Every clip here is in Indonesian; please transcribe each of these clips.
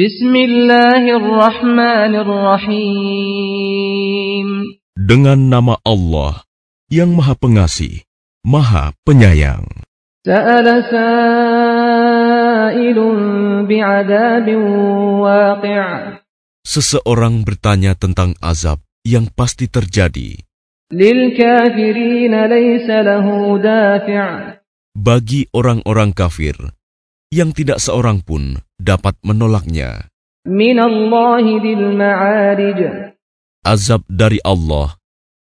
Bismillahirrahmanirrahim. Dengan nama Allah yang Maha Pengasih, Maha Penyayang. Sa'ala sa'ilun bi'adabin waqi' Seseorang bertanya tentang azab yang pasti terjadi. Lil kafirina laysa lahu dafi' Bagi orang-orang kafir, yang tidak seorang pun dapat menolaknya. Azab dari Allah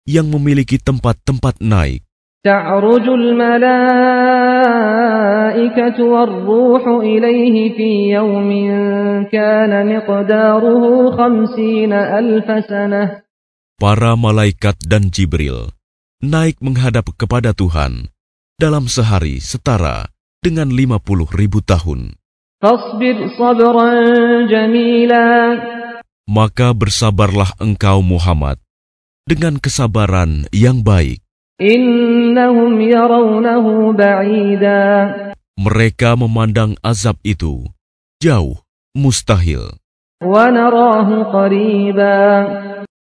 yang memiliki tempat-tempat naik. Para malaikat dan Jibril naik menghadap kepada Tuhan dalam sehari setara dengan 50 ribu tahun. Maka bersabarlah engkau Muhammad dengan kesabaran yang baik. Mereka memandang azab itu jauh, mustahil.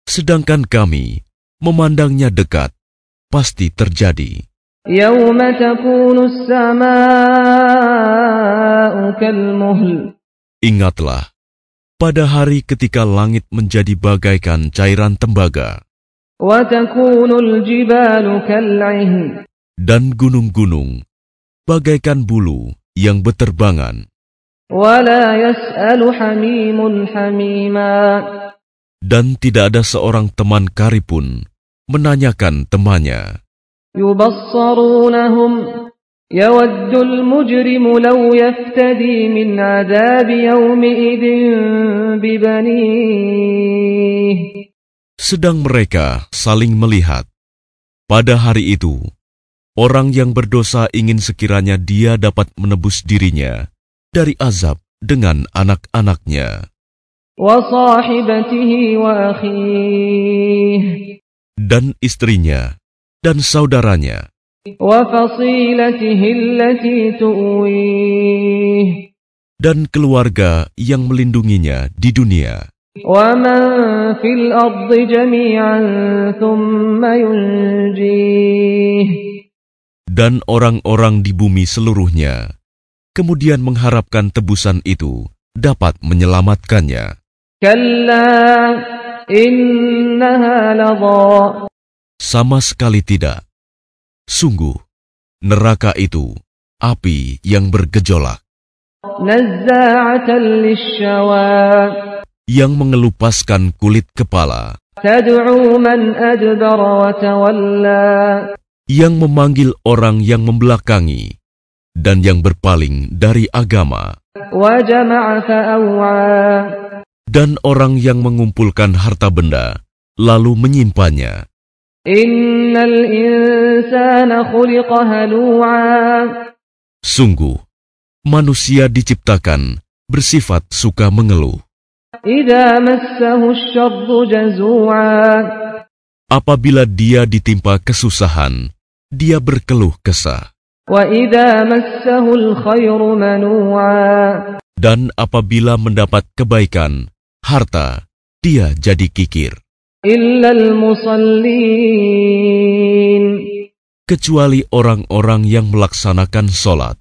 Sedangkan kami memandangnya dekat, pasti terjadi. يوم تكون السماء كالمهل Ingatlah, pada hari ketika langit menjadi bagaikan cairan tembaga وتكون الجبال كالعهن dan gunung-gunung bagaikan bulu yang beterbangan ولا يسأل حميم حميما dan tidak ada seorang teman kari pun menanyakan temannya. يبصرونهم يود المجرم لو يفتدي من عذاب يومئذ ببنيه Sedang mereka saling melihat. Pada hari itu, orang yang berdosa ingin sekiranya dia dapat menebus dirinya dari azab dengan anak-anaknya وصاحبته وأخيه dan istrinya dan saudaranya. Dan keluarga yang melindunginya di dunia. Dan orang-orang di bumi seluruhnya kemudian mengharapkan tebusan itu dapat menyelamatkannya. Sama sekali tidak. Sungguh, neraka itu api yang bergejolak. Yang mengelupaskan kulit kepala. Yang memanggil orang yang membelakangi dan yang berpaling dari agama. Dan orang yang mengumpulkan harta benda lalu menyimpannya. Sungguh, manusia diciptakan bersifat suka mengeluh. Apabila dia ditimpa kesusahan, dia berkeluh kesah. Dan apabila mendapat kebaikan, harta, dia jadi kikir kecuali orang-orang yang melaksanakan sholat.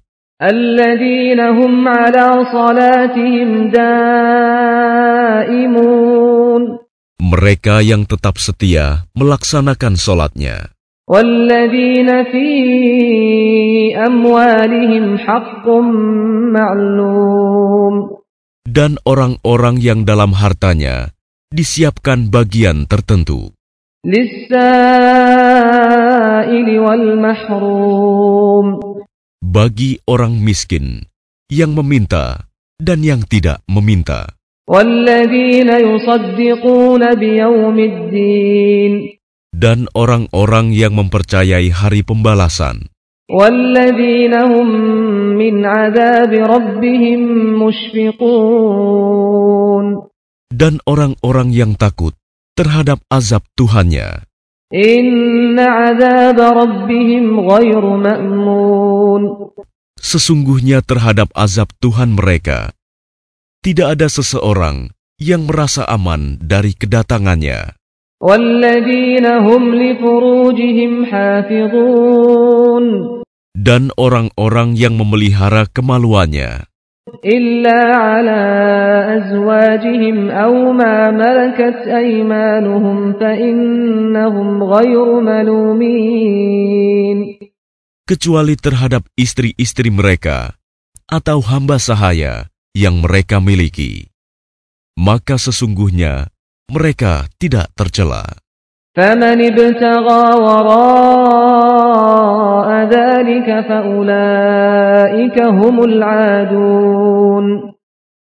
mereka yang tetap setia melaksanakan sholatnya. dan orang-orang yang dalam hartanya disiapkan bagian tertentu. Bagi orang miskin yang meminta dan yang tidak meminta. Dan orang-orang yang mempercayai hari pembalasan. min dan orang-orang yang takut terhadap azab Tuhannya. Inna. Sesungguhnya terhadap azab Tuhan mereka, tidak ada seseorang yang merasa aman dari kedatangannya. Dan orang-orang yang memelihara kemaluannya. إلا على أزواجهم أو ما ملكت أيمانهم فإنهم غير ملومين kecuali terhadap istri-istri mereka atau hamba sahaya yang mereka miliki. Maka sesungguhnya mereka tidak tercela. فمن ابتغى وراء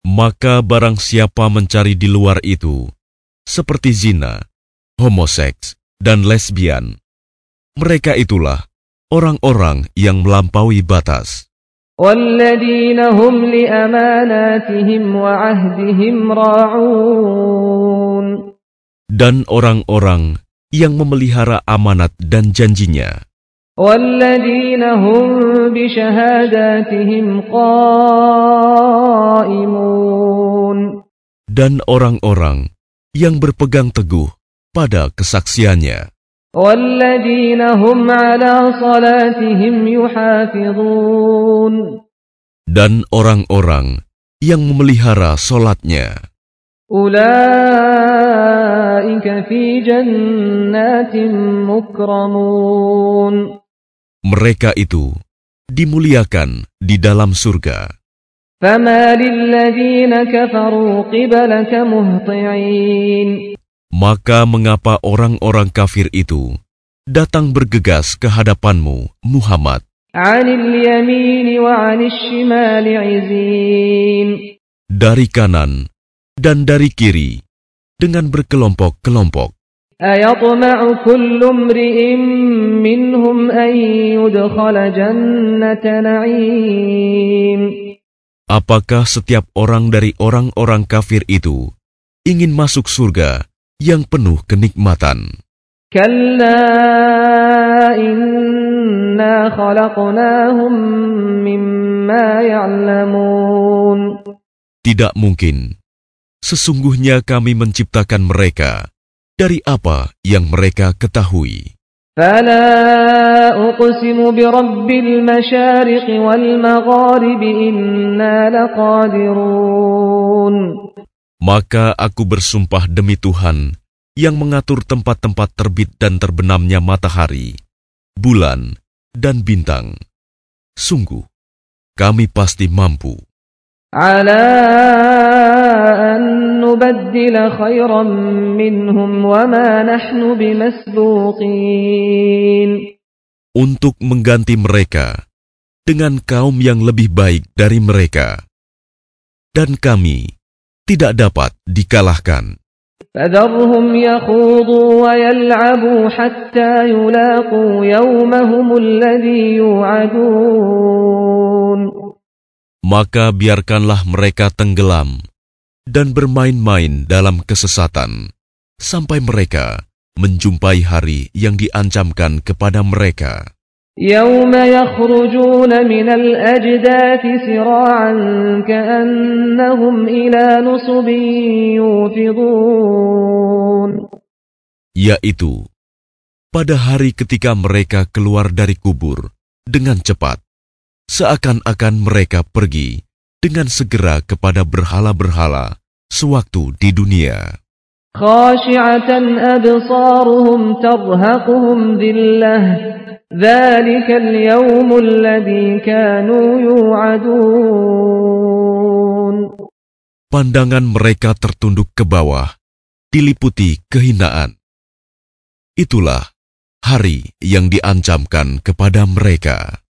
Maka barang siapa mencari di luar itu, seperti zina, homoseks, dan lesbian, mereka itulah orang-orang yang melampaui batas. Dan orang-orang yang memelihara amanat dan janjinya. والذين هم بشهاداتهم قائمون dan orang-orang yang berpegang teguh pada kesaksiannya, والذين هم على صلاتهم يحافظون dan orang-orang yang memelihara solatnya. أولئك في جنات مكرمون mereka itu dimuliakan di dalam surga. Maka mengapa orang-orang kafir itu datang bergegas ke hadapanmu, Muhammad? Dari kanan dan dari kiri, dengan berkelompok-kelompok. أيطمع كل امرئ منهم أن يدخل جنة نعيم Apakah setiap orang dari orang-orang kafir itu ingin masuk surga yang penuh kenikmatan? كلا إنا خلقناهم مما يعلمون Tidak mungkin. Sesungguhnya kami menciptakan mereka dari apa yang mereka ketahui. فلا أقسم برب المشارق والمغارب إنا لقادرون Maka aku bersumpah demi Tuhan yang mengatur tempat-tempat terbit dan terbenamnya matahari, bulan, dan bintang. Sungguh, kami pasti mampu على أن نبدل خيرا منهم وما نحن بمسبوقين untuk mengganti mereka dengan kaum yang lebih baik dari mereka. Dan kami tidak dapat dikalahkan. فذرهم يخوضوا ويلعبوا حتى يلاقوا يومهم الذي يوعدون Maka biarkanlah mereka tenggelam dan bermain-main dalam kesesatan sampai mereka menjumpai hari yang diancamkan kepada mereka. يوم يخرجون من الأجداث سراعا كأنهم إلى نصب يوفضون Yaitu, pada hari ketika mereka keluar dari kubur dengan cepat, seakan-akan mereka pergi dengan segera kepada berhala-berhala sewaktu di dunia. Pandangan mereka tertunduk ke bawah, diliputi kehinaan. Itulah hari yang diancamkan kepada mereka.